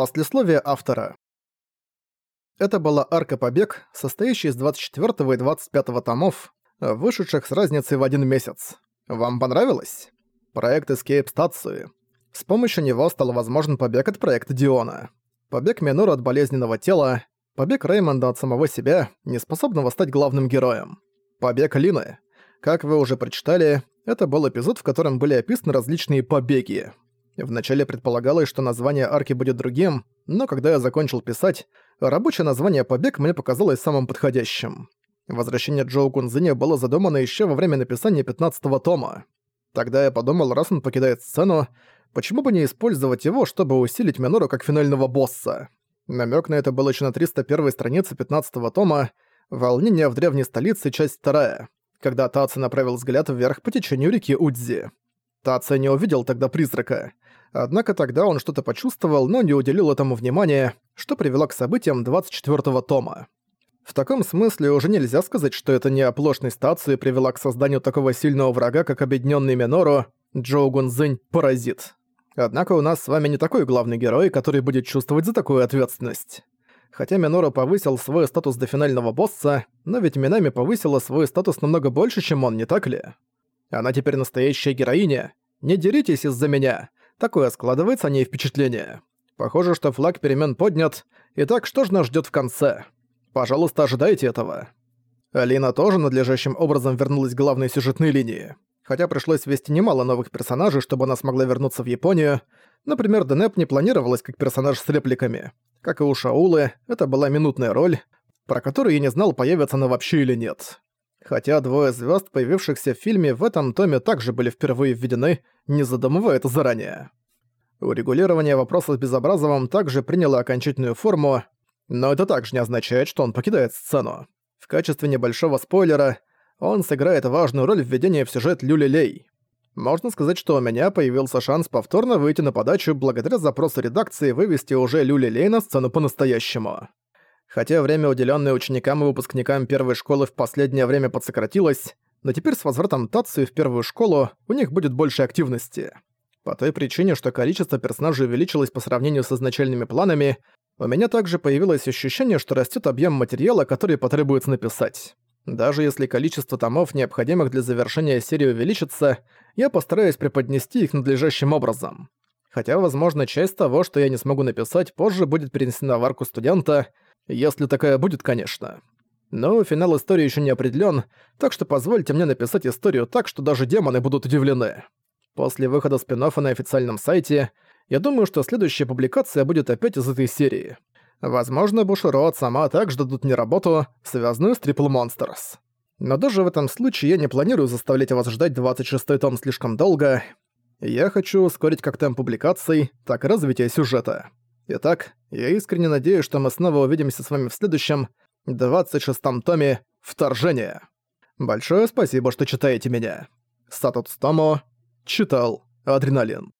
Послесловие автора. Это была арка «Побег», состоящая из 24 и 25 томов, вышедших с разницей в один месяц. Вам понравилось? Проект Escape Стации. С помощью него стал возможен побег от проекта Диона. Побег Минора от болезненного тела, побег Реймонда от самого себя, неспособного стать главным героем. Побег Лины. Как вы уже прочитали, это был эпизод, в котором были описаны различные побеги. Вначале предполагалось, что название арки будет другим, но когда я закончил писать, рабочее название «Побег» мне показалось самым подходящим. Возвращение Джоу Кунзиня было задумано еще во время написания 15-го тома. Тогда я подумал, раз он покидает сцену, почему бы не использовать его, чтобы усилить Минору как финального босса. Намек на это был еще на 301 странице 15-го тома «Волнение в древней столице. Часть 2», когда Таци направил взгляд вверх по течению реки Удзи. Таци не увидел тогда призрака. Однако тогда он что-то почувствовал, но не уделил этому внимания, что привело к событиям 24-го тома. В таком смысле уже нельзя сказать, что это не оплошность стации привела к созданию такого сильного врага, как объединенный Минору, Джоу Гунзинь, Паразит. Однако у нас с вами не такой главный герой, который будет чувствовать за такую ответственность. Хотя Минору повысил свой статус до финального босса, но ведь Минами повысила свой статус намного больше, чем он, не так ли? Она теперь настоящая героиня. Не деритесь из-за меня. Такое складывается о ней впечатление. Похоже, что флаг перемен поднят. Итак, что же нас ждет в конце? Пожалуйста, ожидайте этого. Алина тоже надлежащим образом вернулась к главной сюжетной линии. Хотя пришлось ввести немало новых персонажей, чтобы она смогла вернуться в Японию. Например, Денеп не планировалась как персонаж с репликами. Как и у Шаулы, это была минутная роль, про которую я не знал, появится она вообще или нет. Хотя двое звезд, появившихся в фильме, в этом томе также были впервые введены, не задумывая это заранее. Урегулирование вопроса с Безобразовым также приняло окончательную форму, но это также не означает, что он покидает сцену. В качестве небольшого спойлера, он сыграет важную роль в введении в сюжет Люлилей. Можно сказать, что у меня появился шанс повторно выйти на подачу благодаря запросу редакции вывести уже Люлилей на сцену по-настоящему. Хотя время, уделенное ученикам и выпускникам первой школы в последнее время подсократилось, но теперь с возвратом Тацию в первую школу у них будет больше активности. По той причине, что количество персонажей увеличилось по сравнению с изначальными планами, у меня также появилось ощущение, что растет объем материала, который потребуется написать. Даже если количество томов, необходимых для завершения серии, увеличится, я постараюсь преподнести их надлежащим образом. Хотя, возможно, часть того, что я не смогу написать, позже будет перенесена в арку студента — если такая будет, конечно. Но финал истории еще не определен, так что позвольте мне написать историю так, что даже демоны будут удивлены. После выхода спин на официальном сайте, я думаю, что следующая публикация будет опять из этой серии. Возможно, Бушерот сама также дадут мне работу, связанную с Triple Monsters. Но даже в этом случае я не планирую заставлять вас ждать 26-й том слишком долго. Я хочу ускорить как темп публикаций, так и развитие сюжета. Итак, я искренне надеюсь, что мы снова увидимся с вами в следующем, 26-м томе «Вторжение». Большое спасибо, что читаете меня. Сатут Стомо читал «Адреналин».